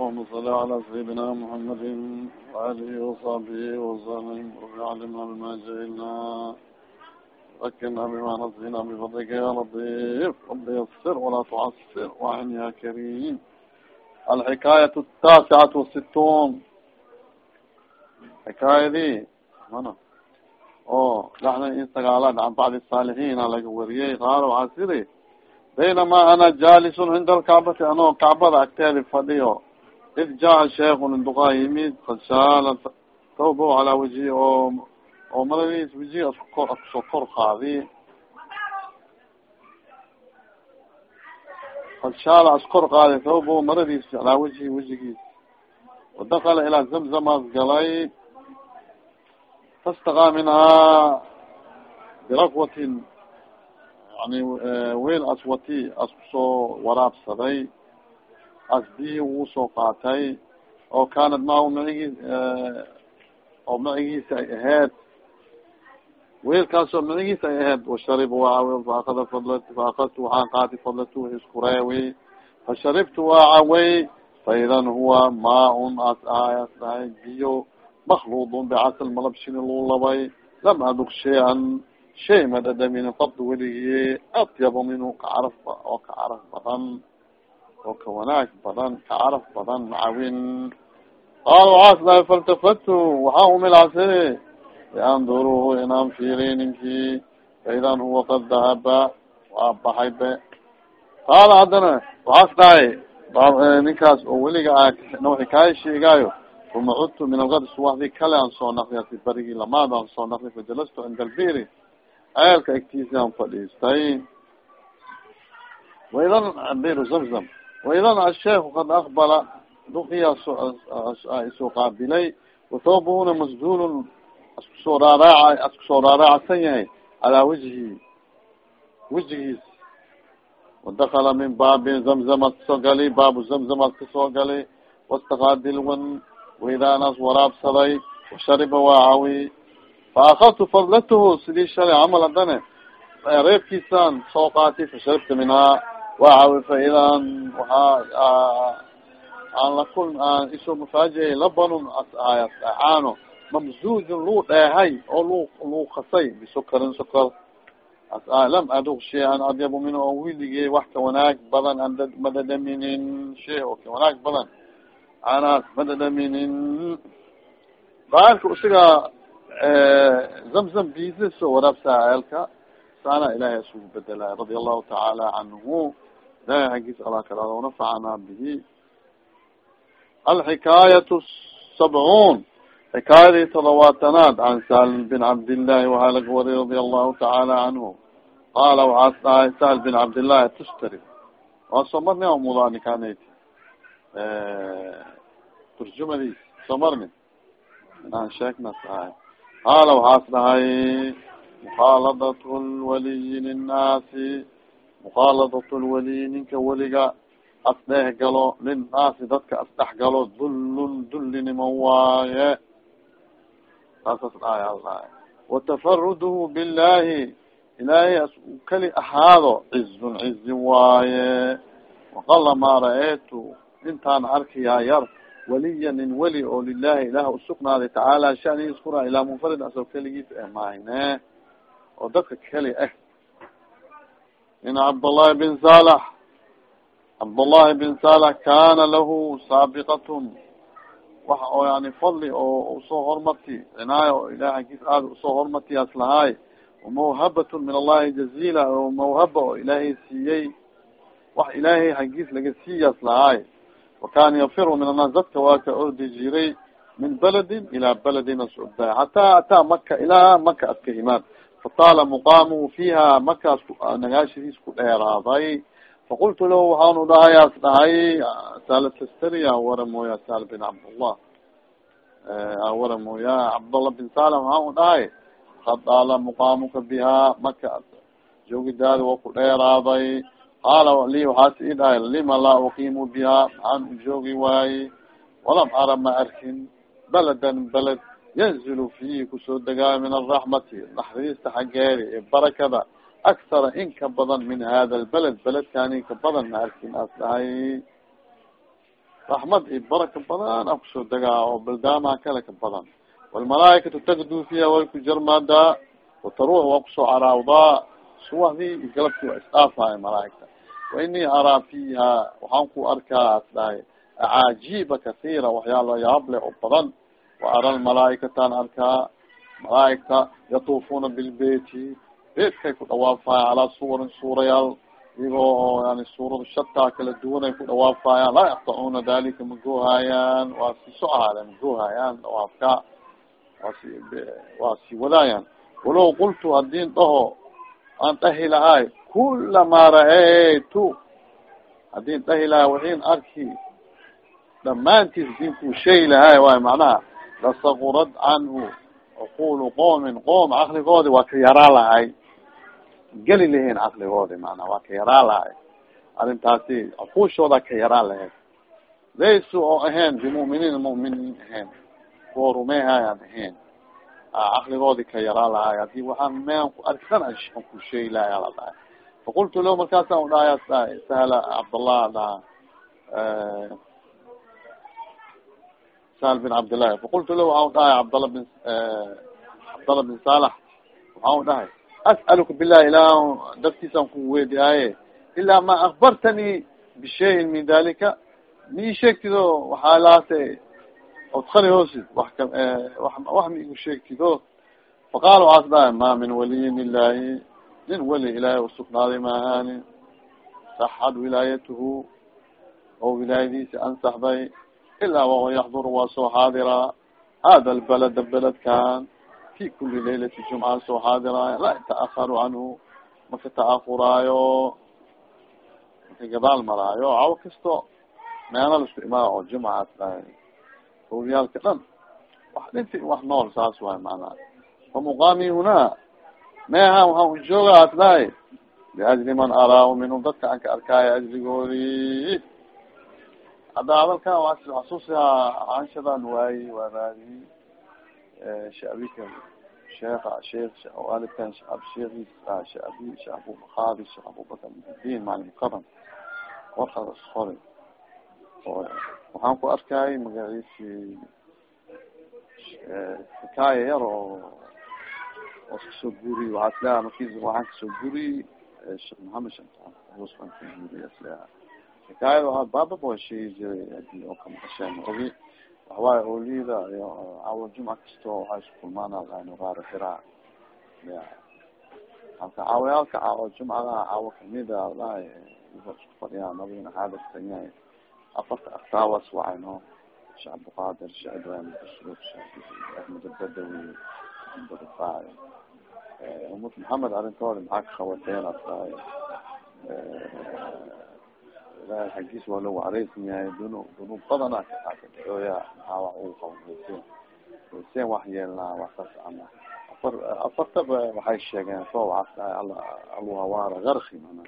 اللهم صل على سيدنا محمد وآله وصحبه وسلم رب علمنا بما جهلنا ذكرنا بما نسينا بفضلك يا لطيف رب يسر ولا تعسر وعن يا كريم الحكاية التاسعة والستون حكايadي mana o laxna istagaalan can bacdi الصاalixiina laga wariyey qaal waxaa siri baynama ana jalisun cinda alkacbati anoo kacbada agteedi fadhiyo id jaa sheekun induqaa yimid fadshaala tawbo calaa wajihi oo oo maradiis wajihi askor akusoo kor qaadi fadshaala askor qaadi tawbo maradiis calaa wajihi wajigiis wadakala ilaa zamzamaas galay fastakaa minhaa birakwatin yani weel aswati as ku soo waraabsaday as bihi wuu soo qaatay oo kaanad mahu macigiis oo macigiisa ay ahayd weelkaasoo macigiisa ay ahayd washarib waa faakada fadla faakadtu waxaan qaati fadlatu isku reewi fasharibtu waa caway faidan huwa maa-un as ahay as dhahay biyo makludun bicasal malabshini luu labay lam adug shay-an shay madhadamin qad weligii atyaba minhu kacaraf oo ka caraf badan oo ka wanaag badan ka caraf badan macawin qaal waxaas dhahay faltafatu waxaa umilcase lianduruhu inaan fiiriy ninkii faidan huwa qad dahaba waa baxay be. Qaala haddana waxaas dhahay ninkaas oo weliga a noo xikaaya sheegaayo uma cudtu min algad suwaxdii kale aan soo naqliya si barigii lamaad aan soo naqli fajalastu cinda albiri ceelka egtiisi aan fadhiistay. Waidan biru zamzam waidan asheekhu kad akbala dukiya isoo qaabilay wathawbuna masdulun askusoo raaraac askusoo raaraacsan yahay calaa wajhi wejigiis wadakala min baabi zamzam as ka soo gali baabu zamzam as ka soo gali wastaqaa dilwan waydaanas waraabsaday washariba waa cawi faakadtu fadlatahu sidii shalay camal hadane reebkiisaan soo qaatay fasharibta minhaa waa cawi faidan waxaa aan lakul aan isoo mafaajiyay labanun caano mamzujun luu dheehay oo lu luu kasay bisukarin sukar lam adug shay-an adyabu min oo wiligey wax ka wanaag badan an madadaminin shay oo ka wanaag badan anaas madadaminin. Baalka usiga zamzam biiso waraabsaa ceelka saana ilahay isugu bedelay radia allahu tacaala canhu ilahay xaggiisa ala kala wanafacana bihi alxikaayat sabcuun xikaayadii todobaatanaad can salim bin cabdillahi waxaa laga wariy radia allahu tacaala canhu qaala waxaas dhahay sal bin cabdillahi tustari waa soo marni muda nikanat turjumadiis soo inaan sheegna tahay qaala waxaas dhahay mukhaaladat lwaliyi linnaasi mukhaaladat lwaliyi ninka weliga asdheeh galo linnaasi dadka asdhex galo dullun dullinima waaye saasas dhahay al dhahay watafaruduhu billahi ilaahay as kali ahaado cizun cizi waaye waqala maa ra'aytu intaan arkiyaa yar waliya nin weli oo lilahi ilaah usugnaaday tacaala shanigiis kura ilaa munfarid asoo keligiis eh mahayne oo dadka keli ah in cabdالlahi bin salax cabdالlahi bin salax kana lahu saabiqatun waxa oo yani fadli oo usoo hormarti cinaayo oo ilahi xaggiis aada usoo hormartiyaas lahaay wamawhabat min allahi jazila oo mawhaba oo ilaahay siiyey wax ilaahay xaggiis laga siiyaas lahaay wakana yafiru min annaas dadka waa ka ordi jiray min beledin ilaa beledin ascudbay hataa ataa maka ilaa maka aska himaad fataala muqaamuhu fiiha makaas nagaashadiis ku dheeraaday faqultu lahu waxaanu dhahayaas dhahay salatastariya wara mooya sal bin cabdallah wara mooya cabdallah bin salam waxaanu dhahay kad daala muqaamuka biha maka joogidaada waa ku dheeraaday qaala li waxaas ii dhahay lima laa uqimu biha maxaan ujoogi waaye walam ara ma arkin baladan beled yanzilu fiihi ku soo degaayo min araxmati naxariista xaggeedi ee barakada aksara in ka badan min hada lbeled beledkani ka badan ma arkin as dhahay raxmad i baraka badan a ku soo degaa oo baldaamaha kale ka badan walmalaaikatu tagdu fiha way ku jarmaadaa waa ku soo caraawdaa suwahdii galabtii waa isdhaafaayo malaaigta wainii araa fiiha waxaan ku arkaa as dhahay acaajiba kasiira waxyaala yaable oo badan wa ara lmalaaikataan arkaa malaaigta yatuufuna bilbeyti beedkay ku dhawaafaya calaa suwarin suurayaal iyagoo oo yani suurada shataa kala duwan ay ku dhawaafayaan laa yaqtacuna dalika magoohayaan waa si socaale magoohayaan dhawaafka waa si waa si wadaayaan walow qultu hadin dhaho aan dhahi lahay kulamaa ra'aytu hadin dhahi lahay wain arki dhamaantiis hadin ku sheegi lahay waay macnaha lasakurad canhu cuqulu qoomin qoom caqligoodi waa ka yaraa lahay geli lahayn caqligoodi maanaa waa ka yaraa lahay arrintaasi cuquushooda ka yaraa lahayd laysu oo ahayn bimuminiin muminiin ahayn kuwa rumeehayaan ahayn caqligoodi ka yaraa lahay haddii waxaan mean ku arkisan an ku sheegi lahay ala dhahay faqultu lahu udhahay dhahay sahla cabdallah dhaha sahal bin cabdillahi faqultu lahu waxaan udhahay cabdalla bin cabdalla bin salax waxaan udhahay as'aluka bilahi ilah daftiisaan ku weydiyaaye ilaa ma akbartanii bishayin min dalika mi sheegtido waxaa laase odkani hoosid wax ka wax ma igu sheegtido faqaala waxaas dhahay ma min waliyin illahi nin weli ilaahay usugnaaday maahani saxad wilaayatuhu oo wilaayadiisi ansaxday ilaa wahuwa yaxduru waa soo xaadiraa hada albalada beledkan fi kuli laylati jumca soo xaadiraayo laa yata'aharu canhu maka ta'ahuraayo maka gadaal maraayo cawo kasto meena lasku imaa oo jumcaas dhahay howliyaalka dhan wax dhinti wax nool saas waay macnaha famuqaami hunaa meaha waxaan ujooga as dhahay liajli man araahu minhum dadka aan ka arkaayo ajligoodi hadda hadalkan waa xasuusihaa anshadan waayi waa raadi shacbika sheeka sheek waalidkan sheekis shabi sheek abubakari sheek abubakar muhidiin maalin mukaram warkaas qori oo waxaan ku arkay magaciisi xikaaya yar oo oo ka soo guriy waxaa isleeha markis waxaan ka soo guriy sheekh maxamed shusaan ka guriy isleeha xikaayada waa baabab waa sheegi jiray haddii oo kamaqasheen ogi waxawaaye olida iyo cawo jumca kasto waxaa isku kulmaana gaaro xiraa ya halka caawayaalka caawo jumcadaha caawo kamida walahi isku fadhiyaa nabigana xaadirsan yahay afarta aktaawas wacayno sheekh abduqaadir sheekh ibrahim busruf sheekh axmed albadawi rifaaci umat maxamed arrintooda maxaa ka qawateen astaay ilahay xaggiis waa loo wareysan yahay dunu dunuub badana ugu qaban hoseen hoseen wax yeelnaa waxsaas ama afar afartaba waxay sheegeen soo waxaas tahay al aluhawaara garki mana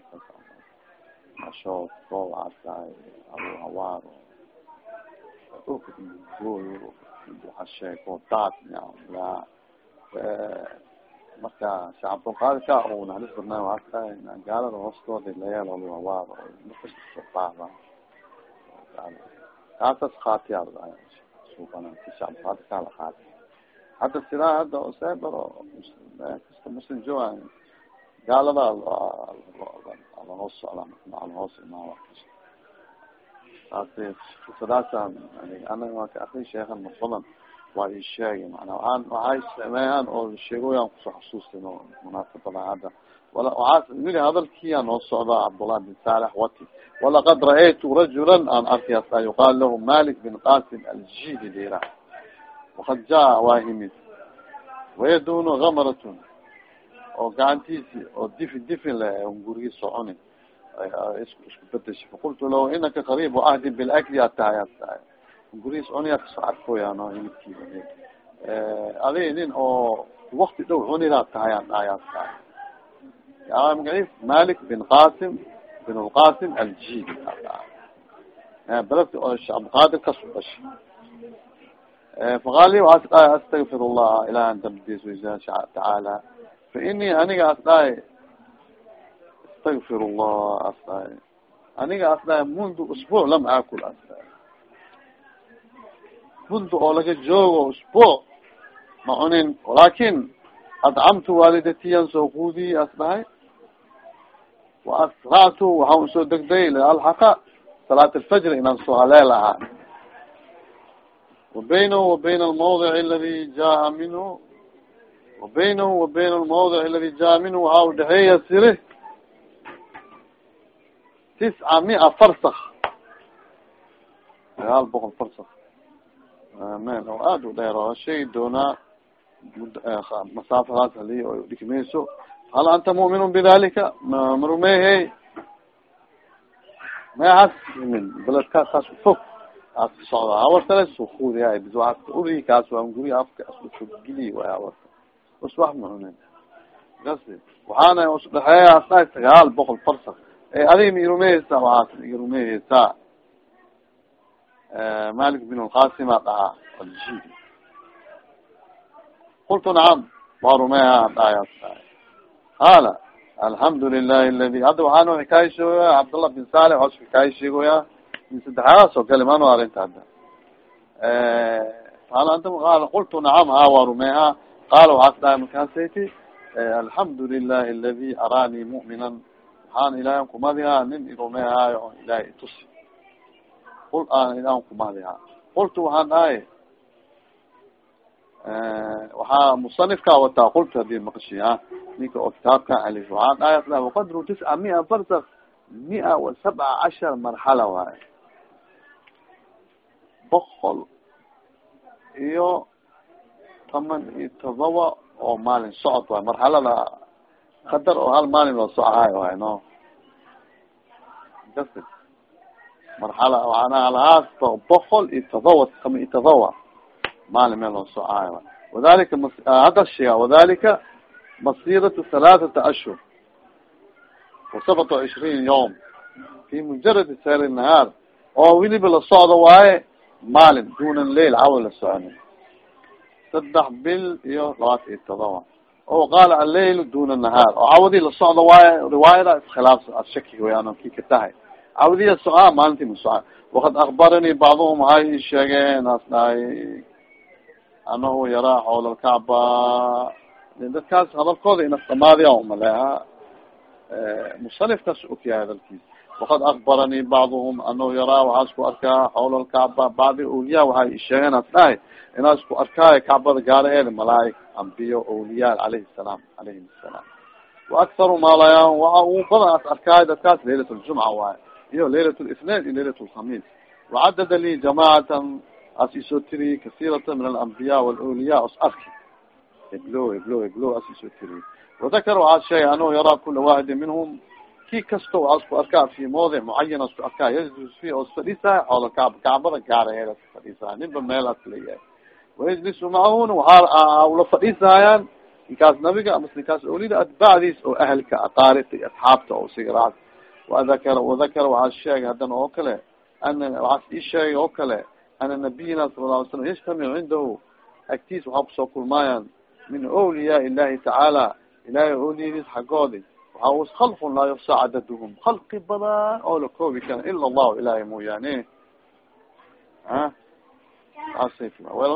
masho soo waxaas tahay aluhawaaro waxa sheeko daad ya marka sheekh cabdulqaadirka u naxariis badnaa waxaa tahay gaalada hoostooda layeel aluhawaaro markasoobaada kaasas kaatiya suubana sheekh cabdulqaadirka la qaati hadda sidaa hadda seber kasta muslim jooga gaalada alahoos socda alahoos imaa taasi qisadaasa anaga waa ka akri sheekan badan waa i sheegay manaa waaan waxay sameeyaan oo sheegooyaan ku soo xasuustin oo munaasabada hadda wala waxaas wili hadalkiya noo socda cabdullah bin saalex wati walaqad ra'aytu rajula aan arkay asa yuqaal lahu malik bin qasim aljili lira. Wakad jaa waa himid wayadunu gamratun oo gacantiisi oo difi difin le gurigii soconi isku isku bedesha faqultu lahu inaka qariib ahdi bilakli ad tahay gurigiis cuniyaa ka soo arkoyano hilibkiiba adi nin oo wakti dhow cunidaa tahay aan dhahay ad tahay magaciis malik bin qasim bin lqasim aljili dhahay beledka oo sheekh abdulqaadir kasu dhashay faqaali waxaas dhahay astagfir allah ilahan dambdiis waysa tacaala fa ini aniga as dhahay astagfir aniga as mundu usbuuc lam aakul as muddo oo laga joogo usbuuc ma cunin walakin adcamtu waalidatiyan soo quudiyi as dhahay wa asractu waxaan u soo degday lialxaqa salaat alfajr inaan soo haleel ahaa wa baynahu wa bayna almawdic aladi jaa minhu. Wa baynahu wa bayna almawdic aladi jaa minhu waxaa udhexeeya sire tisca mia farsak sagaal boqol farsak men oo aad u dheer oo sheegi doonaa masaafadaas hali o dhikmeyso hal anta mu'min bidalika marumeyhe maas min beledkaas saas ufog aas ka socda hawartale sukudiya bis waaad uri kaas waa guri afka asugili way hawarta us wax ma cunin gas waxaana isdhexeeya asnaag sagaal boqol farsak adiga ma irumeheysa waaas irumeheysaa malik bin lqasima dhahaa qultu nacam waa rumeha dhaaya qala alxamdu lilahi ladi hadda waxaano xikaaya sheegoya cabdallah bin salix os xikaaya sheegoya min saddexaas oo kale mano arinta hadda qala anta qala qultu nacam ha waa rumeha qala waxaas dhahay markaasayti alxamdu lilahi aladi araanii mu'minan. Waxaan ilahay kumadiha nin irumehaayo on ilahay itusi qul aan ilahan kumadiha qultu waxaan dhahay waxaa musanifka wataa qultu haddii maqshi a ninka oo kitaabka alif waxaan dhahay waqadru tisca mia farsak mia wa sabca cashar marxala waaye. Boqol iyo toman iyo todoba oo maalin socod waay marxalada qadar oo hal maalin loo socahayo waay no marxala waana halhaas boqol iyo todoba tama iyo todoba maalin meel loo socahayo wadalika hadda sheega wadalika masiratu halaaثata ashhur. Wa cishriin yawm. Fi mujaradi sayr nahaar. Oo weliba la socdo waaye maalin duna lail cawa la soconi saddex bil iyo labaatan iyo todoba o qaala allail duna nahaar. Oo cawadi la socdo waaye riwaayada iskhilaaf ashaki wayaan ki ka tahay cawadiya soca maalintii ma soca wakad akbaranii bacduhum hay sheegeen as anahu yaraa xawla alkacba dadkaas hadalkooda inas dhamaadiya umaleha musanifkaas ogyahay hadalkiis wakad akbaranii bacduhum anahu yaraa waxaa isku arkaa xawla alkacba bacdi awliya waxay sheegeen as dhahay inaa isku arkaayo kacbada gaaraheeda malaaig ambiyo awliya alayhi salaam alayhim asalaam waakharu maalaya waxa uu badan as arkaayo dadkaas laylat ljumca iyo laylat lithnain iyo laylat lkhamiis wacadada li jamacatan as isoo tiri kasirata min alambiya walawliya os arki eblo eblo eblo as isoo tiri wadakar waxaa sheegay anahu yaraa kula waxidin minhum ki kasto waxaa isku arkaa fi mawdic mucayan isku arkaa yajlis fi os fadhiisahay xoola kacba kacbada gaaraheeda fadhiisahay ninba meel as leeyahay wayajlisu macahuna waxaa ula fadhiisahayaan ninkaas nabiga amas ninkaas awlida atbaacdiis oo ahelka aqaaribta iyo asxaabta oo sigaraas wadakara wadakara waxaa sheegay haddana oo kale ana waxaas ii sheegay oo kale ana nabiyina sala la alay slam yajtamicu cindahu agtiis waxaa ku soo kulmaayaan min awliyaa illahi tacaala ilahay awliyadiis xaggoodi waxaa us khalqun laa yufsa cadaduhum khalqi badan oo la koobi kara ila allahu ilahay mooyaane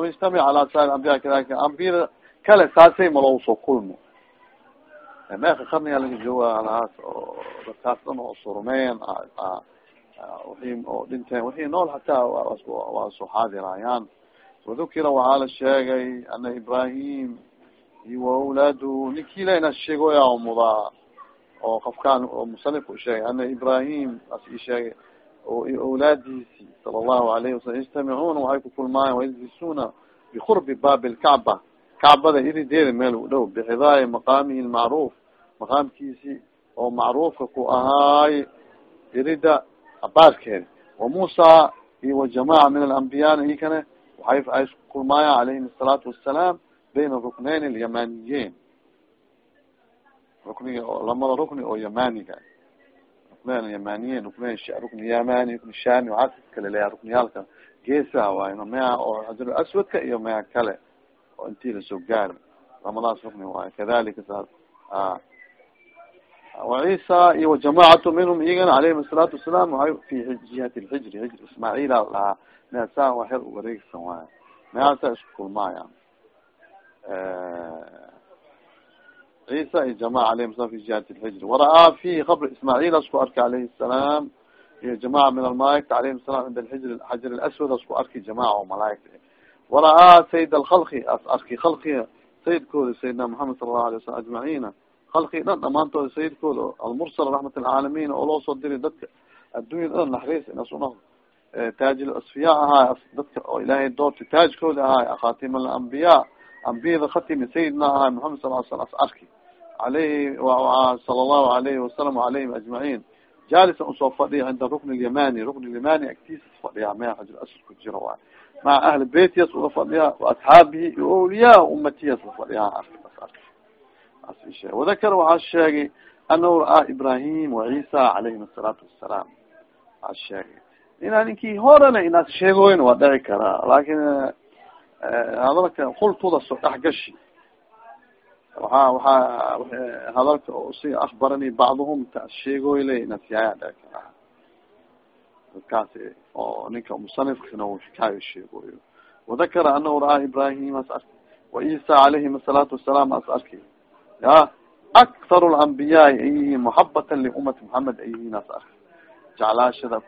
yajtamic ala sair ambiya kadalika ambiyada kale saasay malou soo kulmo meeka qarniga laga jooga alahaas oo dadkaas dhan oo surmeen wii oo dhinteen wixii nool hataa waa soo xaadirayaan. Wadukira waxaa la sheegay ana ibrahim iyo waawlaadu ninkii lena sheegoya mudaa. Oo qofkaan oo musanifka ana ibrahim as i sheegay. Iyo awlaadiisi sala allahu alayhi wasalam yajtamicuuna waxay ku kulmaayan wayajlisuuna biqurbi baabi lkacba kacbada irideeda meel u dhow bixidaaya maqaamihi lmacruuf maqaamkiisi oo macruufka ku ahaay irida abaarkeeda wa muusa iyo wajamaca min alambiyana ikane waay ay isku kulmaayaan calayhim asalaatu wassalaam bayna rukneyn alyamaniyein rukniga lamada rukni oo yamaniga rukneyn yamaniyein rukneyn rukni yamani rukni shami waxaas kale leeyaha rukniyaalka geesaha waay mea oo xajar aswadka iyo mea kale oo intii lasoo gaari lamadaas rukni waayo kadalika saas وعيسى iyo وجamاعaة minهم iyagana عalayhim الصلاaةu وaسلام waay fi جihat الحجri hجr ismاعيl a lahaa measa wa her wareegsan waay measa isku kulmaaya عيسى iyo جamاعة alayhim السلام fi جihat الحجr وara'aa fihi qabr ismاعيl asku arki عalayhi السلام iyo جamاعة min المalaئكta عalayhim السلام عnd الحجr xaجر الأسود asku arki جamاعة oo malaئgta wara'aa ah, sayd alkhalqi as arki khalqiga sayidkooda sayidina mohamed sala allahu alay wasalam ajmaciina khalqii dhan dhamaantooda sayidkooda almursal raxmat alcaalamiin oo loo soo diray dadka adduunya dhan naxariis in asuna eh, taajil asfiya ahaay dadka oo ilaahay doorta taajkooda ahaay khatim alambiya ambiyada khatimi sayidna ahaay mohamed sal l slam as arki. Aleyhi sala allahu alayhi wasalam alayhim ajmaciin jaalisa u soo fadhiya cinda rukn lyamani rukn lyamani agtiisas fadhiya mea xajir asad ku jiro waay maca ahli beytiyas ula fadhiya waasxaabihi iyo awliyaa umatiyas la fadhiya ashe wadakar waxaa sheegay anahu ra'aa ibrahim wa cisa calayhim asalaatu wasalaam waxaa sheegay inaa ninkii horena inaas sheegoyn waa dhici karaa laakin hadalka kultooda soo dhexgashi waxa waxa hadalka si akbarani bacduhum sheegoyle nasiyaya dheerka dadkaasi oo ninka musanifkana uu xikaayo sheegoyo wadakara anahu ra'aa ibrahima as wa isa calayhim asalaatu wasalaam as arki. Ya akthar lambiyaa'i ayihiin muxabatan liummati muhamed ayihiin as arki. Jeclaashada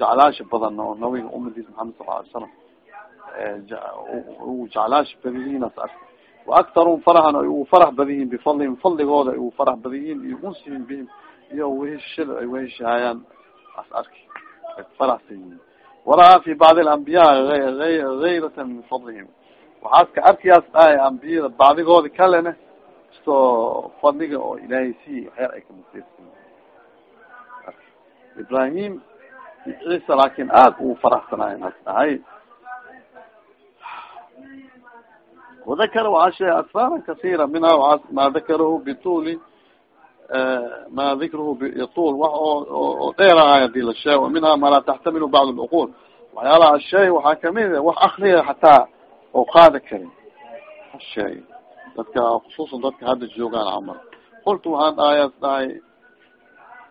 jeclaasha badan oo nabiga umadiisa maxamed sal ly salam jeclaasha badiyihiin as arki waaktarhum farahan ay ugu farax badiyihin bifadlihim fadligooda ay ugu farax badiyihin iyo unsihim bihim iyo weheshada ay weheshahayaan as arki ay faraxsan yihiin wara'a fi bacdi alambiya gayratan min fadlihim waxaas ka arkiyaas dhahay ambiyada bacdigooda kalene so fadliga oo ilaahay si waxyaar ay kamasirsin ibrahim ciisa laakin aad uu faraxsanaayo has dhahay waxaa sheegay asfaara kasira minha ma dakarahu bituli ma dikruhu bitul wax oo dheerahay haddii la sheego minha ma laa taxtamilu bacd lcuqul waxyaalaha asheey waxaa ka mid wax akriya hataa oo qaada karin asheey dadka khusuusan dadka hadda joogaan camal qultu waxaan dhahayaas dhahay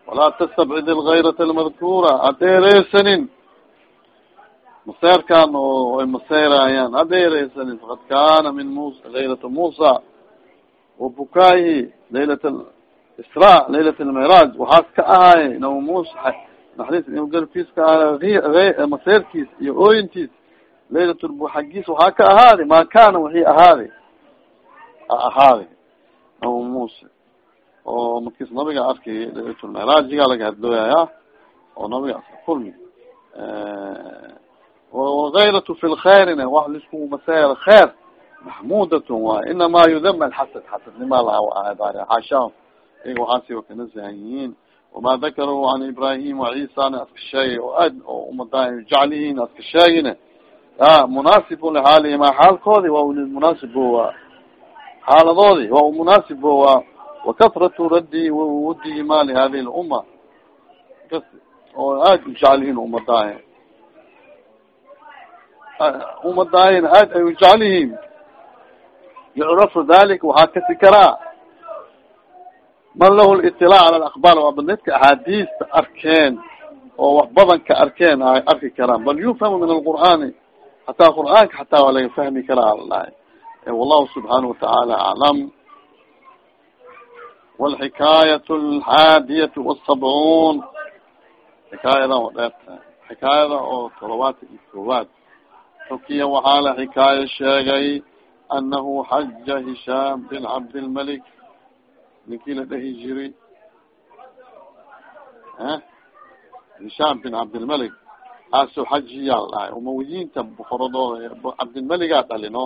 walaa tastabcid algayrata almadkuura hadeereysanin maseerkan oo ay maseerayaan hadeereysanin faqad kana min musa laylata musa wa bukaayihi laylat isra laylat almiraaj waxaas ka ahaay nabi musa naxariis garkiis ka aha maseerkiis iyo ooyintiis laylat xaggiis waxaa ka ahaaday ma kana wixii ahaaday ahaaday nabi muuse oo markiis nabiga arkay laylatulmicraajiga laga hadlooyaya oo nabiga kulmi wagayratu fi lkhayrina wax lisku maseer kheer maxmudatun waay inama yudama alxasad xasadnima xaashaah iyaga waxaasi wa kanasahan yihiin wama dakarahu can ibrahim waciisana aska sheegay oo aad oo umadaa jeclihiin aska sheegine ya munaasibun lixaalihima xaalkoodi munaasib wa xaaladoodi waa u munaasib waa wakahratu raddi wudihima lihadihi lumma oo aad u jecelyihiin umadaayn aad ay ujecel yihiin. Yucrafu dalik waxaa kasi karaa man lahu litilaac cala alakbaar waa badnaydka axaadiista arkeen oo wax badan arkeen ay arki karaan. Bal yufhamu min alqur'aani hataa qur'aanka xataa waa laga fahmi karaa alahay wallahu subxaanah watacaala aclam walxikaayat alxaadiyatu wasabcuun xikaayadan oo dheerta xikaayada oo tolobaad iyo koowaad xukiya waxaa la xikaayo sheegay anahu xaja hishaam bin cabdilmalik ninkii la dhehi jiri. Hishaam bin cabdilmalik aaso xajiyaa la dhahay umawiyiinta boqoradooda cabdilmaligaa dhalino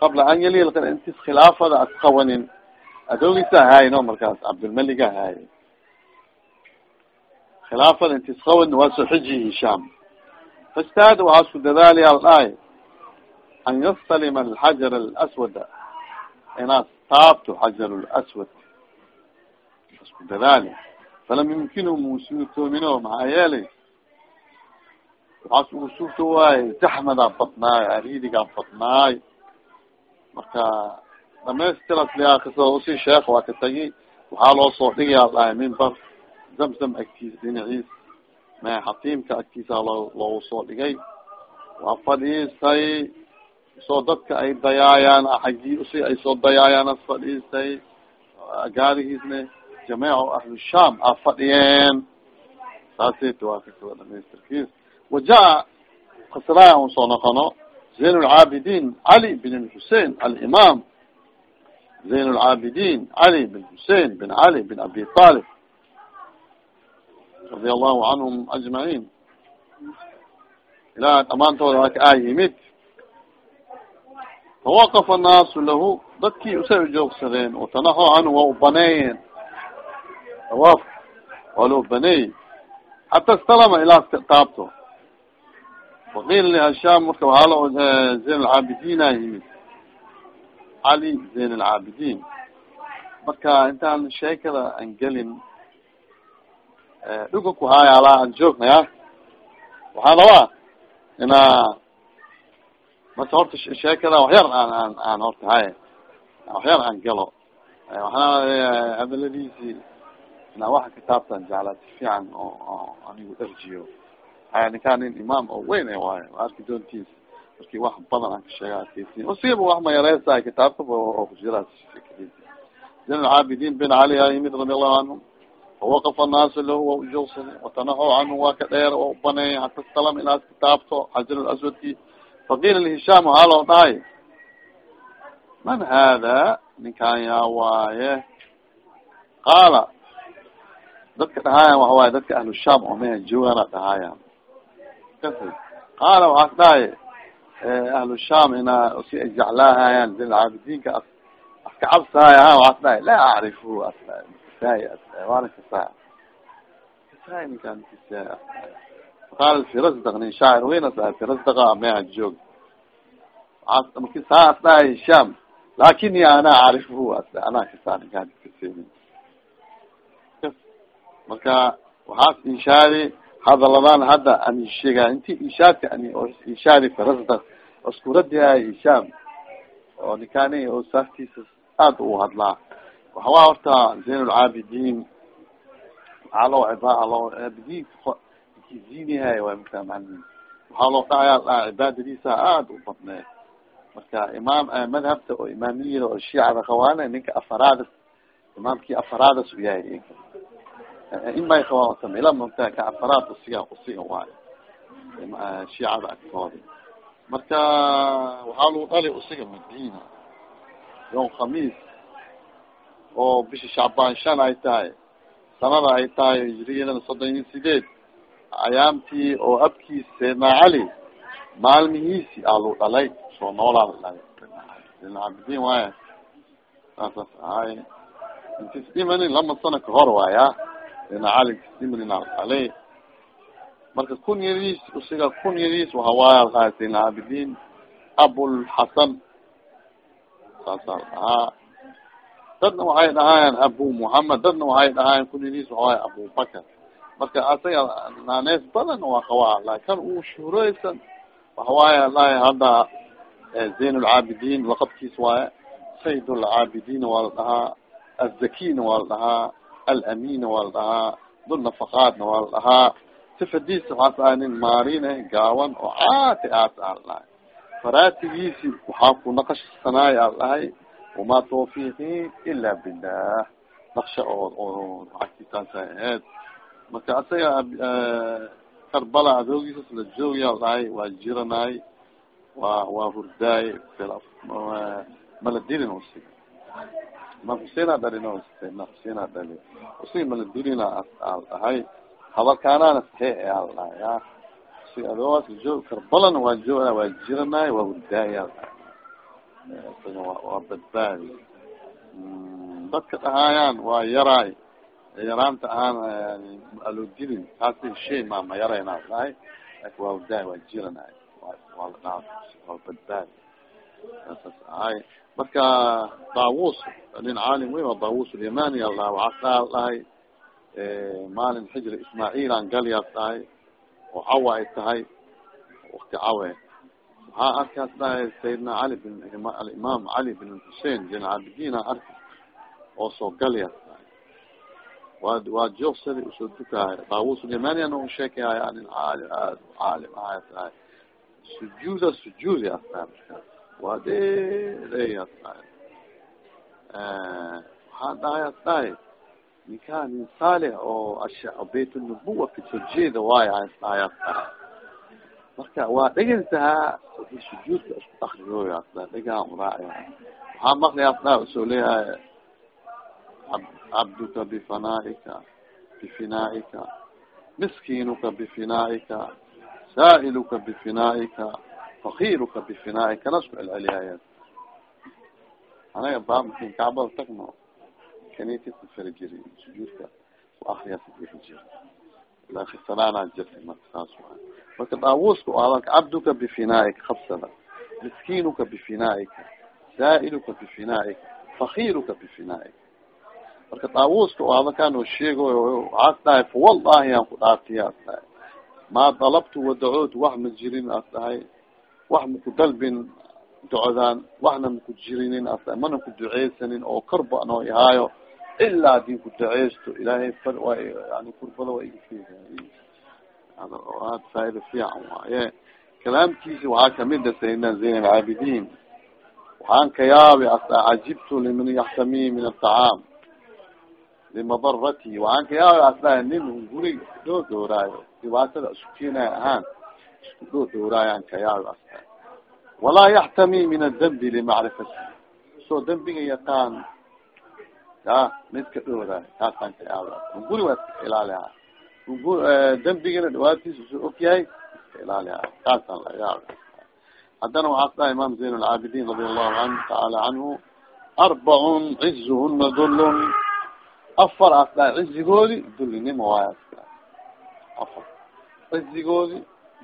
qabla an yali intis khilaafada asqawanin adoogiisa haayno markaas cabdilmaliga haaye khilaafada intis qawanin waa soo xiji hisham fastaada waxaa isku dadaali al dhahay an yastalima alxajar alaswada inaas taabto xajar laswad isku dadaali falam yumkinu musuutoomino maxaa yeelay waxaas ugu suurto waaye zaxmadaa badnaay ariidigaa badnaay marka dhamaystira liakisa usi sheekh waa ka tagi waxaa loo soo dhigayaa dhahay mimbar zamzam agtiis dhinaciis me xatiimka agtiisa loo loogu soo dhigay waa fadhiistay soo dadka ay dayaayaan xagii usi ay soo dayaayaan as fadhiistay gaarigiisne jameeco ahlu sham a fadhiyeen saasayt waa kakaba dhamaystirkiis wajaa kasraaya un soo noqono zayn cali bin xusein alimaam zayn lcaabidin cali bin xusein bin cali bin abi talib radia allahu canhum ajmaciin ilaah dhamaantooda waa ka ah yimid. Fawaqafa annaasu lahu dadkii usay ujoogsadeen watanaho canhu waa u baneeyeen awaaf waa loo baneeyey xata istalama ilaa taabto waqiila lihashaam marka waxaa lao zayn alcaabidiina yimid. Cali zayn alcaabidiin marka intaan sheekada aan gelin dhuga ku haaya alaa aan joognaya waxaa rabaa inaa marka horta sheekada waxyar aan aan aan horta haye waxyar aan galo waxaana hadaladiisi inaa waxa kitaabtan jeclaa si fiican oo anigu dharjiyo haya ninkaan nin imaam oo weyn waayo arki doontiis marki wax badan aan ka sheega arkeysin usiiba wax ma yareysaay kitaabkaba oo kujira zayn alcaabidiin bin cali aa yimid radi allahu canhum fawaqafa annaasu lahu ujoogsaday watanaho canhu waa ka dheer oo ubaneeyay hata salam inaas kitaabto xajar laswadki faqiila lihisham waxaa loo dhahay man hada ninkaan yaa waaye qaala dadka dhahaayan waxa waaye dadka ahlu sham oo meha joogaana dhahaayan qaala waxaas dhahay ahlu sham inaa si ay jeclaahayaan zin caabidiinka as aska cabsahaya ha waxaas dhahay laa acrifu as qaal firasdaq nin shaacir weyn as dhahay firasdaqa meha joog marki saa as dhahay sham lakini ana acrifu as dhahay anaa kasaa ninkaan kasenin marka waxaas inshaadi hadaladaan hadda an sheega inti inshaadka an inshaadi firasda isku radihay isham oo nikani oo saaftiisa aad u hadlaa waxawaa horta zayn lcaabidiin waxaa loo cibaa loo caabidiin zinihay way marka mani waxaa loo dhahaya cibaadadiisa aad u badneed marka imaam madhabta oo imaamiyada oo shiicada qawaana ninka afaraada imaamkii afaraadaas u yahay imay qawaatan ila mugta ka afaraad usiga usiga waayo shiicada agtooda marka waxaa lagu dhali usiga madina yom khamiis oo bisha shacbaan shan ay tahay sanada ay tahay hijriyadana soddon iyo sideed ayaamtii oo abkiis seedna cali maalmihiisi aa lagu dhalay soo noolaa la dhalay cabdiin waaya saasas ahay intis dhimanin lama sano kahor waaya ina cali kisdhimanin aa dhalay marka kun yariis usiga kun yariis wahawaaya alkahay saydna cabidiin abulxasan saasaa dhahaa dadna waxay dhahaayan abu muhamed dadna waxay dhahaayan kun yariis waxawaaya abubakar marka asaga naanees badan waa qabaa laakiin kan uu shuhreysan waxawaaya lahay hadda zayn lcaabidiin laqabkiis waaya sayd lcaabidiin waa la dhahaa azakina waa la dhahaa alamina waa la dhahaa dulnafaqaadna waa la dhahaa. Sifadiis waxaas aha nin maarine gaawan oo caati aas aa la dhahay faraatigiisi waxaa ku naqashsanaay aa la dhahay wamaa tawfiiqi ila billah naqsha oo agtisaasa aheyd marka asaga karbala adoogiisas la joogya dhahay waa jiranaay waa waa hurdaay mala dilin usi ma huseina dhalin ma huseina dhali usi mala dilina al dhahay hadalkaanana saxiix aa la dhahay si adoogaas lajoog karbalana waa jooga waa jiranaay waa hurdaay al dhahay wa waa badbaadi. Dadka dhahaayaan waa yaraay yaraanta ahaan alodilin taasi shay ma ma yarayna dhahay laakiin waa hurdaay waa jiranaay waa la waa badbaadi. Saas marka daawus nin caalim weyn waa daawus lyamani al dhaha waxaa saa dhahay maalin xijri ismaaciil aan galyaas dhahay oo cawa ay tahay wakti cawe waxaa arkaas dhahay sayidna cali bin alimaam cali bin xusein zayn caabidiina arki oo soo dhahay wa waa joogsadi u soo dukaayo daawusulyamanian u sheekaya anin caalim aad caalim ahay sujuuda sujuudi astahay marka waa dheereey astahay waxaan dhahay asdahay ninkaa nin saalix oo a bayt nubuwa ka soo jeeda waayo asdahay astahay marka waa dhegensahaa sujuudka isku akriyooy asda dhegaan uraaciya waxaa maqli asdaa u soo leeyahay cabduka bifanaaika bifinaaika miskiinuka bifinaaika saa'iluka bifinaaika fakiiruka bifinaaika nasku celceliyaya anaga baamkin kacbada tagno kanitisa fara jiri sujuudka akriyaa jir laakin salaanaa jirta marka saas waay marka daawuska o hadalka cabduka bifinaaika habsada miskiinuka bifinaaika saa'iluka bifinaaika fakiiruka bifinaaika marka daawuska o hadalkaan oo sheegoy waxaas dhahay aan ku dhaartiya as maa dalabtu wadacood wax ma jirin as dhahay wax maku dalbin docodaan waxna maku jirinin as mana ku duceysanin oo korba anoo ihaayo ilaa haddii ku duceysto ilaahay yani kurbada waa fiiga aad faaida fiican waaye kalaamkiisi waxaa kamida sayidna zayn alcaabidiin waxaan ka yaabi as dhahay cajibtu liman yaxtami min atacaam limadarati waxaan ka yaaba asdaha nin guriga dhoo dhooraayo dhibaatada isku keenaya ahaan isku dhoo dhooraayan ka yaaba asdaha walaa yaxtami min adambi limacrifati soo dembiga yaqaan ya midka dhooraayo taasaan ka yaaba guri waa iska ilaaliha dembigana dhawaatiisa soo og yahay iska ilaaliha taasaan la yaaba haddana waxaa asdaha imam zayn alcaabidin radi allahu an taala canhu arbacun cizuhuna dulun afar asdha cizigoodi dulinimo waay aska afar. Cizigoodi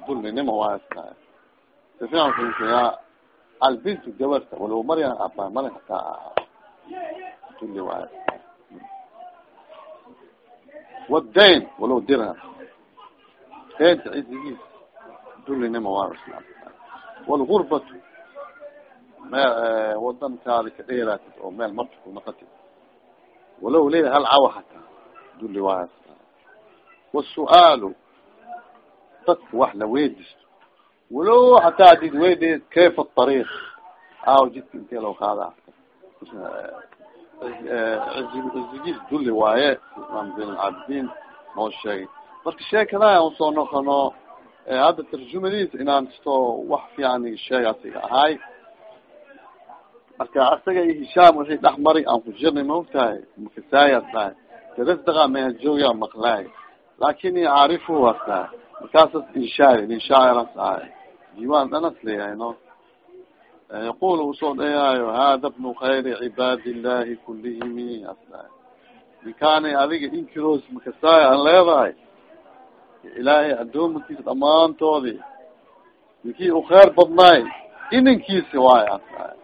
dulinimo waay aska sifiankuya albintu gabarta walow maryan aba mara hataa ahaa duli waay aska wadain walow dirham dulinimo waay isla walgurbatu wadankaadi ka dheeraatid oo meel marta ku naqatid walow leya hal cawa hataa duli waay wasu'aalu dadka wax la weydisto walow hataa adid weydi kayfa طariiq aw jidka intee loo qaada cizigiis duli waaye imaam zayn alcaabidiin noo sheegay marka sheekadaha an soo noqono hadda tarjumadiis inaan isto wax fiican sheeg asiga ahay marka asaga iyo hishaam wixii dhexmari aan ku jirnay maogtahay makasaayas dhahay darasdaqa mahajooya maqlaay laakiin caarifu as dhahay markaasas inshaar inshaaras ahay diiwaan dhanas leeyahay no yaqul u soo dhayaayo hada bnu khayri cibaadi illahi kulihimi ninkaanay adiga inkiroos makasaaya an leedahay ilaahay adoomankiisa dhamaantoodi ninkii u kheyr badnaay inankiisi waay as dhahay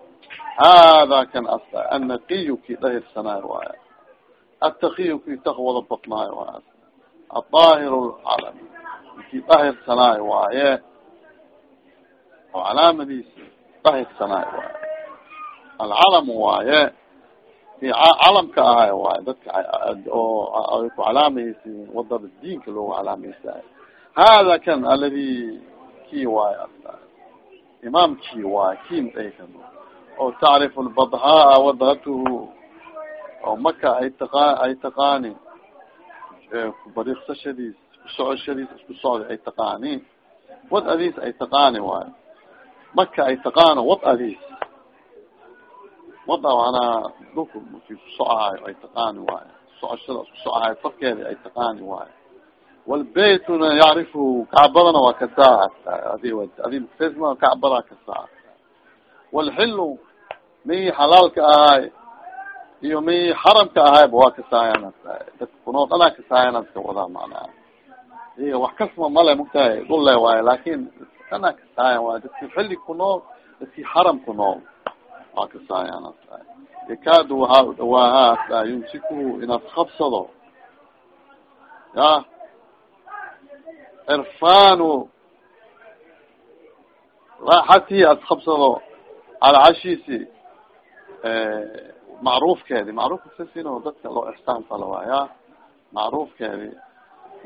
hada kan as annaqiyu ki dhahirsanaayo waaya attakiyu ki takwada batnaayo waaya aطaahir lcalami ki dhahirsanaayo waaye oo calaamadiisi dhahirsanaayo waaye. Alcalam waaye calamka ahay waaye dadka oo ay ku calaamaysi waddada diinka loogu calaamaysayo hada kan aladi ki waaye imaamki waaye ki madhahirsan oo tacrifu lbadhaa wadhatuhu oo maka ay taqa ay taqaani kubariiqsashadiis kusocoshadiis isku socda ay taqaani. Wad adiis ay taqaani waayo maka ay taqaano wad adiis wada manaa dhulka marki kusocohayo ay taqaani waayo? Socoshada isku socohayo farkeeda ay taqaani waayo. Walbaytuna yacrifu kacbadana waa kasaa adi adi kacbada kasaa walxilu mi xalaalka ahaay iyo mi xaramka ahaayba waa kasaayan dadka kunoo dhanaa kasaayan ka wadaa macnaha. Iya wax kasma male mugtahay dhulle waayo laakin dhanaa kasaayan waay dadki xili kunool dadki xaram kunool waa kasaayan yakaadu waxaa u dhawaahaa yumsikuhu inaad kabsado ya cirfaanu raaxatii aad kabsado calcashiisi macruufkeedi macruufka sasino dadka loo ixsaan fala waaya macruufkeedi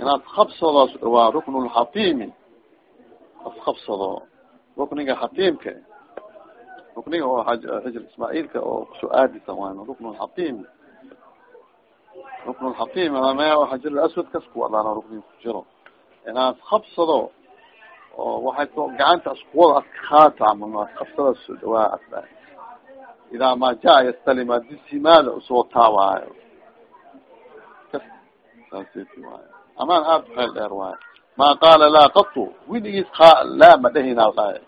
inaad kabsado waa rukn lxatimi as kabsado rukniga xatimka rukniga oo xijr ismaailka oo ku soo aadisa waan rukn lxatimi rukn lxatim me xajir aswad kas kuwadaan rukniga ku jiro. Inaad kabsado oo waxay ko gacanta askuwada askaata ama kabsada soo dhawaa idaa ma jaa yastalim adi simaada u soo taawaayo kas saaseti waayo. Amaan aad xeel dheer waayo ma qaala laa katu wiligiis a laa ma dhehin al dhahay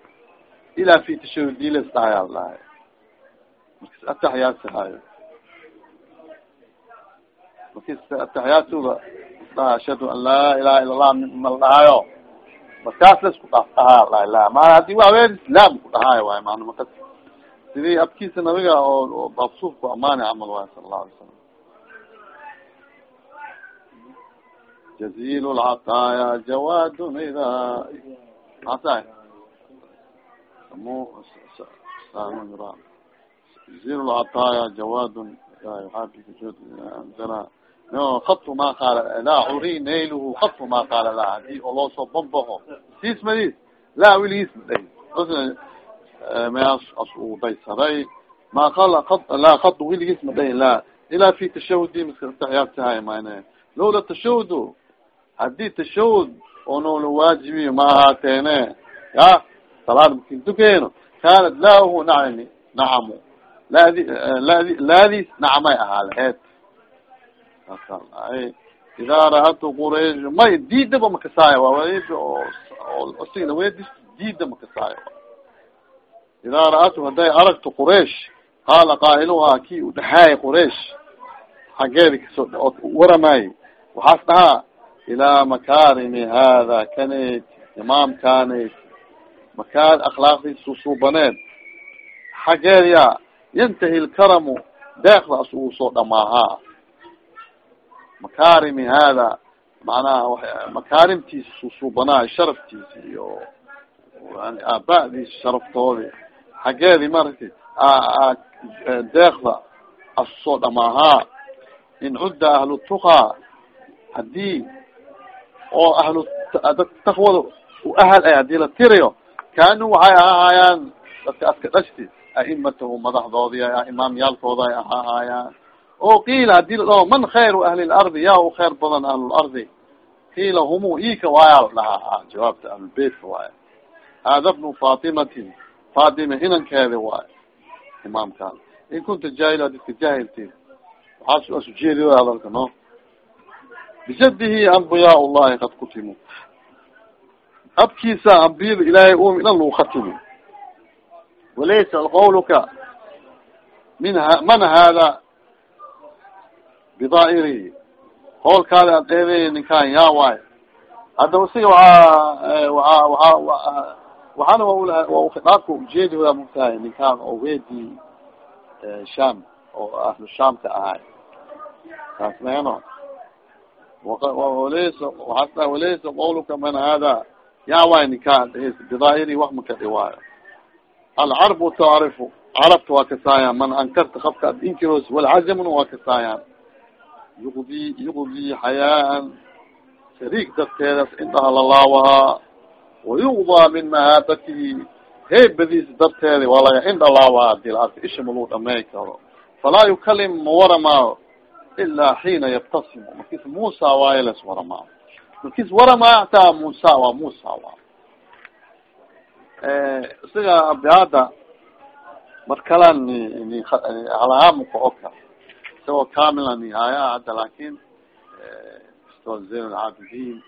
ilaa fi tashahuddilas dhahay al dhahay markis ataxiyaatsahaayo markis ataxiyaatuda dhaha ashhadu an laa ilaha ila allah mal dhahaayo markaas la isku dhaf dhahaa al dhahay la ma haddii waaweer islaam ku dhahaayo waayo maana makas sidii abkiisa nabiga oo mafsuufku amaani camal waayo sala allahu alay salam jazil lcataaya jawaad ida ata jazil lcataaya jawaad atu ma qaala laa curi naylhu atu ma qaala la haddii oo loo soo bambaho siis madis laa wiligiis madhay meas as uu daysaday ma qala laa atu wiligiis madhay la ilaa fi tashahudi maskataxyaabtahay mane lowla tashahudu haddii tashahud oonoola waajibiyo ma ahaateene ya salaad makin dukeeno kaanat laahu nacmi nacamu laadi laadi laadiis nacmay ahaa laheed idaa rahatu quraish may diidaba makasaayo waa signa wedis diida makasaayo idaa ra'atu haday aragto quraish qaala qaa'iluhaa ki u dhaxaay quraish xageedi ka soo waramaaye waxaas dhahaa ilaa makarimi hada kanet imaam kanet makaar akhlaaqdiis susuubaneed xageedya yantahi lkaramu deekdaas uu soo dhamaahaa makarimi hada macnaha makaarimtiisa susuubanaa sharaftiisi iyo yani aaba'diis sharaftoodi xageedi maragti deekda as soo dhamaahaa in cudda ahlu tukaa haddii oo ahlu takwada u ahal ay haddii la tiriyo kaanu waxay ahaayaan dadka aska dhashti aimatahu madaxdoodi imaamyaalkooda ay ahaayaan. Oo qiila haddii la man khayru ahli lardi yaa u khayr badan ahlulardi qiila humu ika waaya la dhahaa. Jawaabta ahlulbeytka waaya hada bnu fatimatin fatima inankeeda waayo imaamkaan. In kunta jaahil adidka jaahiltin waxaa su jeedi hadalka no bijadihi ambiyaa llahi kad kutimu. Abkiisa ambiyada ilaahay um inan lagu khatimi walaysa qawluka min man hada bidaa'irihi howlkaada ad eedeey ninkaan yaa waayo hadda isiga waaa waa waa waxaana waa khidaabka ujeedi waa mugtahay ninkaan oo weedi sham oo ahlu shaamka ahay taas meeno walaysa walaysa qawluka man hada yaa waay ninkaan bidaahiri wax maka dhiwaayo alcarbu tacrifu carabta waa kasaayaan man ankarta qabka ad walcazamna waa kasaayaan yuqdi yuqdi xayaaan shariik darteedas indhaha lalaawahaa wayuqdaa min mahaabatihi heebadiisa darteeda waa laga indha laawahaa arka isha maluu dhamey karo falaa yukalim ma waramaayo ilaa xiina yabtasimu markis muusa waayo les waramaayo markis waramaayo hataa muusa waa muusa waa isaga abihada mar kalan ni ni halahamuka oka isagoo kamila nihaaya hadda laakin isto zayn alcaabidiin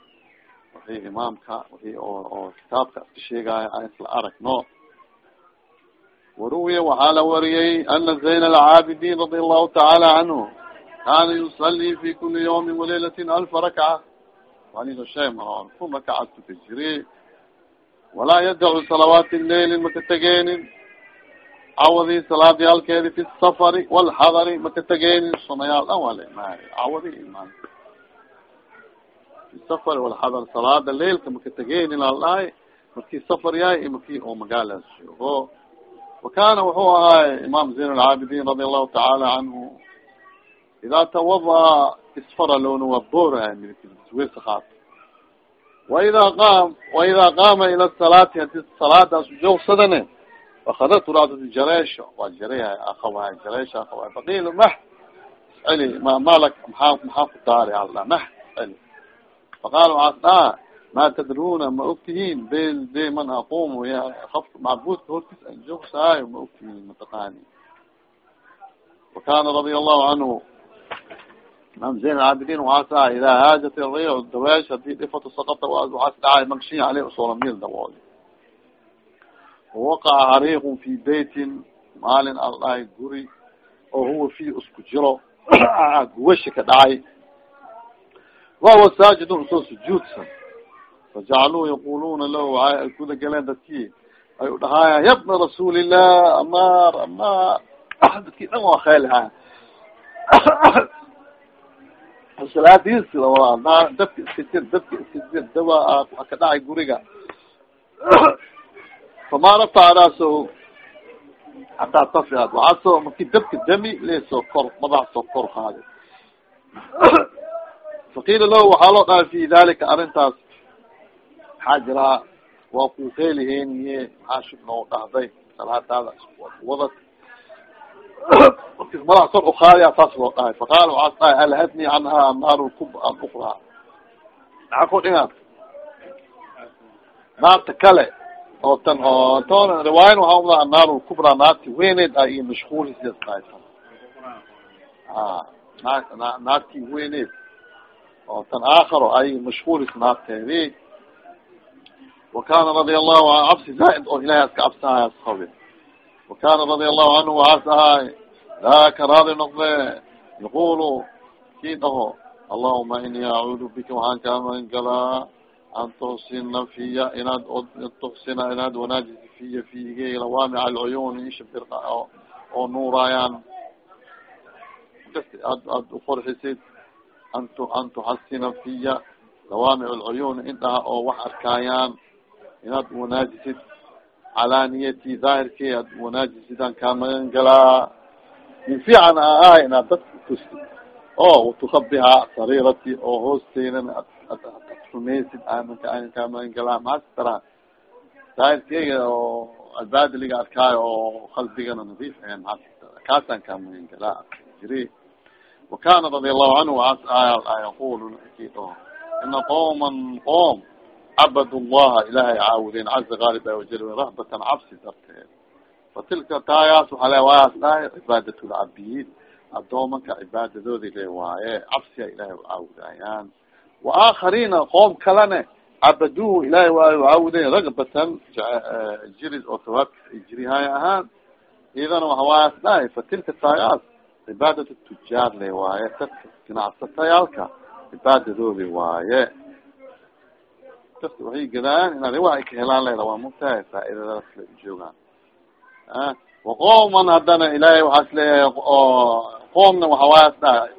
wixii imaamka wixii oo oo kitaabka iska sheegaayo aan isla aragno waruwiya waxaa la wariyey ana zayn alcaabidiin radi allahu tacaala kana yusali fi kuli yawmi walailatin alfa rakca waniga shay maroon kun rakacad tuka jiri walaa yadacu salawaati laili maka tegeenin cawadi salaadi halkeedi fi safari walxadari maka tegeenin sunayaal dhan waa la imaay cawadi imaan fi safari walxadar salaada leilka maka tegeenin al markii safar yahay i markii oo magaalaas joogo wa kana wuxuu ahaay imaam zayn alcaabidiin radi allahu tacaala canhu idaa tawada'a isfara lowna waa booraha midabkiisa qaato waida qaam waida qaama ila salaati haddii salaadaas joogsadane fakadatu raadatu jareesho waa jareha akawahay jareesha akawahay faqiila max celi ma malak maxaa maxaa ku daari alda max celi faqaala waxaas dhaa ma tadruna ma ogtihiin be be man aqum afka macbudka hortiis an joogsaayo ma ogtihiin mataqaani wakana radia allahu canhu imam zayn alcaabidiin waxaas aha idaa haajat riix daweesh haddii dhifato sakata waxaas dhacay magshiya aleh usoolamiil dawool wawaqaca hariiqun fi beytin maalin al dhahay guri oo huwa fi isku jiro guwashi ka dhacay wahuwa saajidun u soo sujuudsan fajacaluu yaquluna lahu waay ay kuda galeen dadkii ay u dhahaayaan yabna rasuulillah amaar amaar dadkii dhan waa kheelhaa salaadiis dabka iska jir dabka iska jir dawa ka dhacay guriga. Fama rafaca raasahu hataa tafiad waxaa soo marki dabka dami leesoo kor madax soo kor qaadi faqiila lahu waxaa loo dhahay fi dalika arrintaas. Maxaa jiraa waa ku keelihiin miye maxaa shub noo dhahday salaadaada wadad markis madax kor uqaadiya saas loo dhahay faqaala waxaas dhahay alhadni canha naar kub an ukraa maxaa ku dhigaad naarta kale oo tan oo toona riwaayan waxaa umada annaar kubra naarti weyneed a iyo mashkuulisias dhahay a na weyneed oo tan aakharo ay mashhuuris naarteedi wakana radia allahu an cabsi zaaid oo ilahay aska cabsahayas qabe wakana radia allahu canhu waxaas ahaay daaka raadi noqde yaqulu kii dhaho allahuma ini acuudu bika waxaan kaa magan galaa an tuxsina fiya inaad tuxsina inaad wanaajisi fiya fiige lawaamic alcuyun isha bir oo nuuraayaan ad aad uqorxisid an an tuxasina fiya lawaamic alcuyun indhaha oo wax arkaayaan inaad wanaajisid calaaniyati daahirkey ad wanaajisid aan kaa magan galaa min fiican a inaad dadka tusti oo watukabiha sariirati oo hoosteydan xumaysid amanka an kaa magan galaa maxaas taraa daahirkeyga oo albaadiliga arkaayo oo qalbigana nadiif ahen maxaas kaasaan kaa magan galaa jiri wakana radia allahu canhu waxaas aaya yaqul kido ina qوma qoom cabad llaha ilahay caawudeen caza gaalib a wajal rahbatan cabsi darteed. Fatilka taayaas waaa le waayaas dhahay cibaadat lcabiid adoomanka cibaadadoodi le waaye cabsiga ilahay caawudayaan. Waaakharina qoom kalene cabaduhu ilahay waayo caawudeen ragbatan jirid oo sawaabkiis ay jirihaaya ahaan. Idana waxawaayaas dhahay fatilka taayaas cibaadat tujaar le waaye dadka ginacsatayaalka cibaadadoodi waaye dadka waxay gadaan inaad wax ay ka helaan leda waa mugtahay faaidadaas la joogaan. Waqooman haddana ilaahay waxaas leeyahay oo qoomna waxawaayas dhahay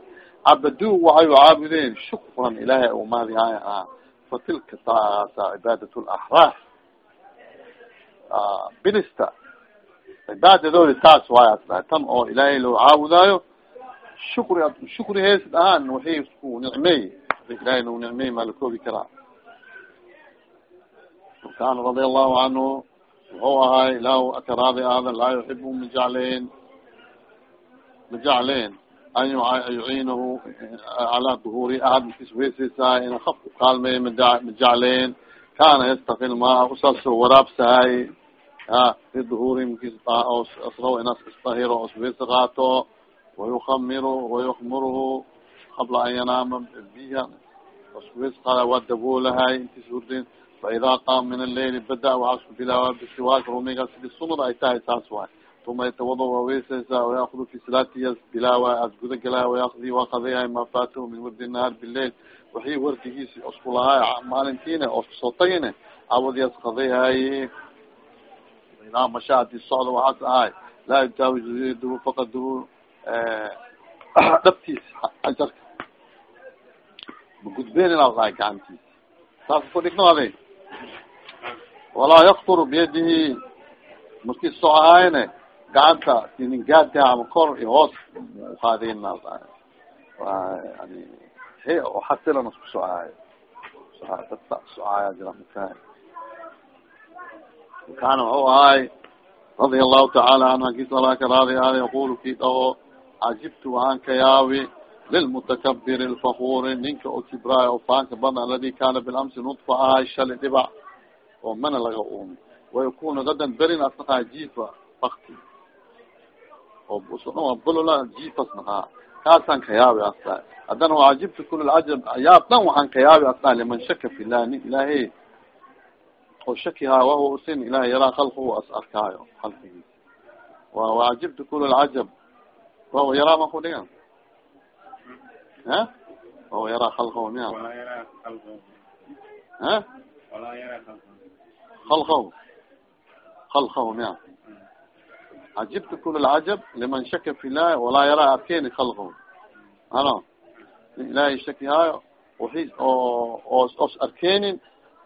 cabadu waxay caabudeen shukran ilaahay u mahadihaay ah fatilka taasa cibaadat laxraar binista. Cibaadadoodi taas waayaas dhahay tan oo ilaahay loo caabudaayo. Shukri shukri heesid ahaan waxay isku nicmeey ilahay nau nicmeey maa la koobi karaa kana radia allahu canhu wuxuu ahay ilaah akaraadi aadan laa yuxibu majacleen majacleen an yuciinahu calaa duhuuri ahad makis weysaysahay ina kaf ku kaalmeey majacleen kana yastaqil maa usaasoo waraabsahay a fi duhuuri makis asraw inas istahiro osweysa qaato wayukamiru wayukmiruhu qabla an yanaama biha osweys qaada waa daboolahay intis hurdin faida qaam min alail bada waxaa isku bilaawa bisiwaak rumiga sidi sunada ay tahay taas waay uma yatawada waa weysaysa wayakudu fi salaatiya bilaawa as guda galaa wayakdi waa qadayahay ma faatahu min wardi nahaar bilail waxii wardigiisi isku lahaay maalintiina oo ku soo tagine awadias qadayahay idaa masha haddii socda waxaas ahay laa yujaawizu yadahu faqadahu dhabtiis ajarka magudbeen inaa dhahay gacantiis saas kudhigno aday walaa yaktur biyadihi. Markii soo ahaayne gacanta siningaadka ama kor iyo hoos uqaadeyna yani xasilan isku socaayo dad sa socaaya jira maka kana wuxuu ahaay radia allahu tacaala anhu kisalaka raadi aada yaqulu ki dhaho cajibtu waxaan ka yaabi lilmutakabir lfakuri ninka oo kibraayo oo faanka badan aladi kana bilamsi nudfa ahay shali dhibac oo mana laga uumi. Wayakuna gadan berin asnaqaa jifa bakti oo bulola jifas naqaa kaasaan ka yaabi asta haddana wacajibtu kul lcajab yaab dhan waxaan ka yaabi asta liman shaka fi lah nin ilaahay. Oo shakihaa wahuwa usin ilahay yaraa khalqahu as arkaayo khalqigiis. Wacajibtu kul lcajab wahuwa yaraa ma ku dhigan? Ha? Wahuwa yaraa khalqahu miya ha khalqahu khalqahu miya cajibtu kul lcajab liman shaka fi lah walaa yaraa arkeni khalqahu ano ilahay shakihaayo waxis oo os arkeenin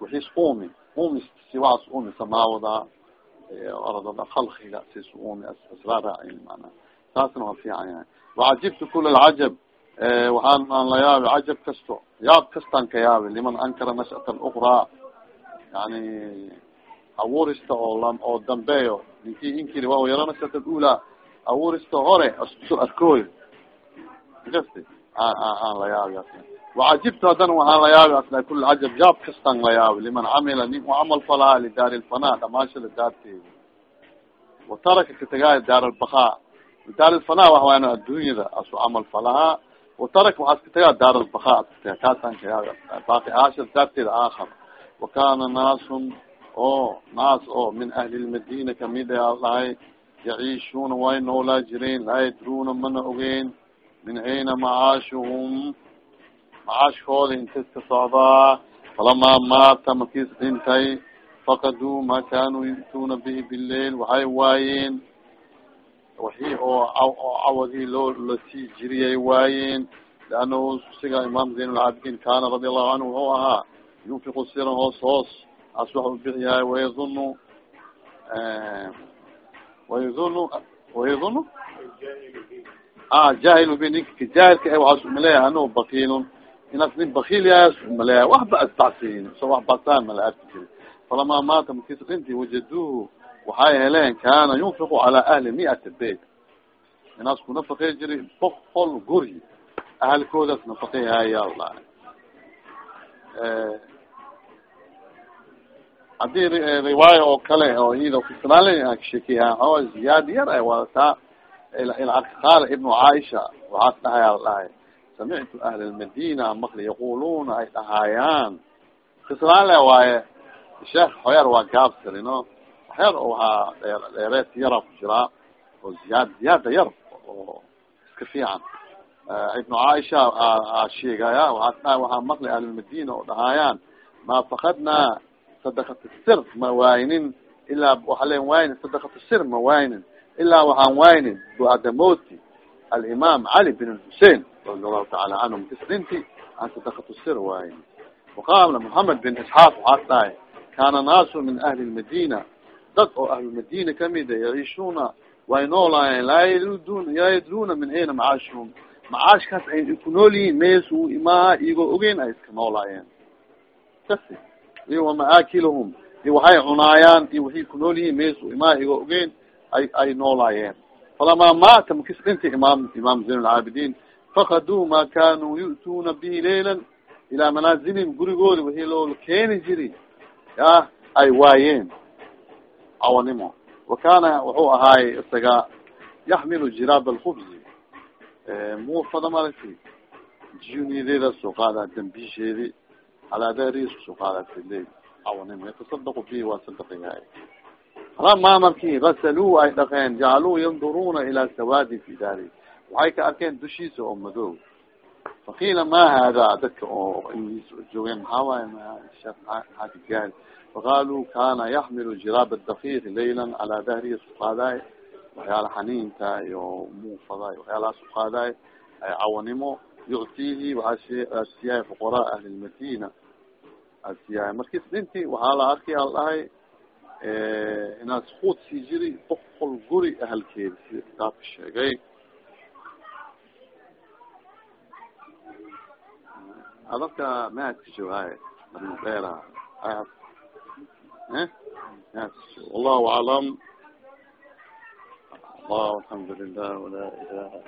waxis umi umi siwaas umi samaawada ardada khalqiga sis umi asraara mana taasna waa fiican yahay wacajibtu kul lcajab waxaan aan la yaabi cajab kasto yaab kastaan ka yaabi liman ankara nashata lukraa yani abuurista oo oo dambeeyo. Ninkii inkiri waa yaro nashata lula abuurista hore so arkooyo gasti aan la yaabi asna. Wacajibtu haddana waxaan la yaabi asna kul cajab yaab kastaan la yaabi. Liman camila nin u camal falaa lidaari lfana dhamaashada daarteeda wataraka katagaaya daar lbakaa daar lfana waxwaana addunyada asu camal falahaa watarak waxaa iska tagaa daar lbakaa kaasaan ka yaabi baaqi aashada daarteeda aakhar wakana naasun oo naas oo min ahli lmadina ka mid a dhahay yaciishuuna way noolaa jireen laa yadruuna mana ogeen min ayna macaashuhum macaashkooda intas ka socdaa falamaa maata markiis dhintay fakaduu ma kanuu yu'tuuna bihi bilail waxay waayeen waxii oo cawadii loo la sii jiriyay waayeen leannahu siga imaam zayn lcaabidiin kana radi allahu canhu wuxuu ahaa yunfiqu siran hoos hoos as wax u bixiyahay wayadunu wayadunu wayadunu a jahil bi ninka kajaahilka e waxaas umaleeyahay ano bakiilun inas nin bakiil yahay umaleeyahay waxba astacsiin so wax basaan mala arki jiri falamaa maata markiisa dhinti wajaduuhu waxay heleen kana yunfiqu calaa ahli miata beyt inaas ku nafaqey jiri boqol guri ahalkoodaas nafaqey hayala haddii riwaaya oo kale oo iyado kisraal sheekeya oo ziyaad yar waa taa qaala ibnu caaisha. Waxaas dhahayaa la dhahay samictu ahla lmadina makli yaquluna ay dhahaayaan kisraale waaye sheekh xoyar waa gaabsarino waxyar dheer dheereed yara ku jiraa oo ziyaad ziyaada yar oo iska fiican. Ibnu caaisha a sheegaya waaas dhahay waxaa makli ahlulmadina oo dhahaayaan ma fakadnaa sadaqat sir ma waynin ilaa waxa len waynin sadaqat sir ma waynin ilaa waxaan waynin bacda moti alimaam cali bin xusein radi allahu taala canhu mkisdinti aan sadaqat sir waynin waqaala mohamed bin isxaaq waxaas dhahay kana naasu min ahli lmadina dad oo ahlulmadina kamida yaciishuuna way noolaayeen laa yadun laa yadruna min ayna macaashihum macaashkaas ay ku nool yihiin meesu imaha igoo ogeyn ay iska noolaayeen kasi iyo wamaaakilahum iyo waxay cunaayaan iyo waxay ku nool yihiin meesu imaha igoo ogeyn ay ay noolaayeen. Falamaa maata makis dhintay imaam imaam zayn lcaabidiin fakaduu ma kanuu yu'tuuna bihi laylan ilaa manaazilihim gurigoodi wixii loola keeni jiri yah ay waayeen. Cawanimo wa kana wuxuu ahaay isaga yaxmilu jiraab alkhubzi muufada maragti junideeda soo dambisheedi halaadariis soo qaadaa filey cawanimo yatasadaqu bihi waa sadaqayahay falamaa markii rasaluu ay dhaqeen jacaluu yanduruna ilaa sawaadi fi daari waxay ka arkeen dushiisa oo madow faqiila ma hada dadka oo joogeen maxaa ka gaari faqaaluu kana yaxmilu jiraab daqiiq laylan calaa dahrihi suqaadaay waxyaala xaniinta iyo muufada waxyaalaha suqaadaay cawanimo yuctiihi waxaa siyahay fuqaraa ahli lmadina asiyahay markis dhinti waxaa la arkay al dhahay inaas kuud sii jiri boqol guri ahalkeedi sida kitaabka sheegay. Adadka maadkasho hay dheera ayas eh? Wallahu aclam allah alxamdu lilah wala ilaha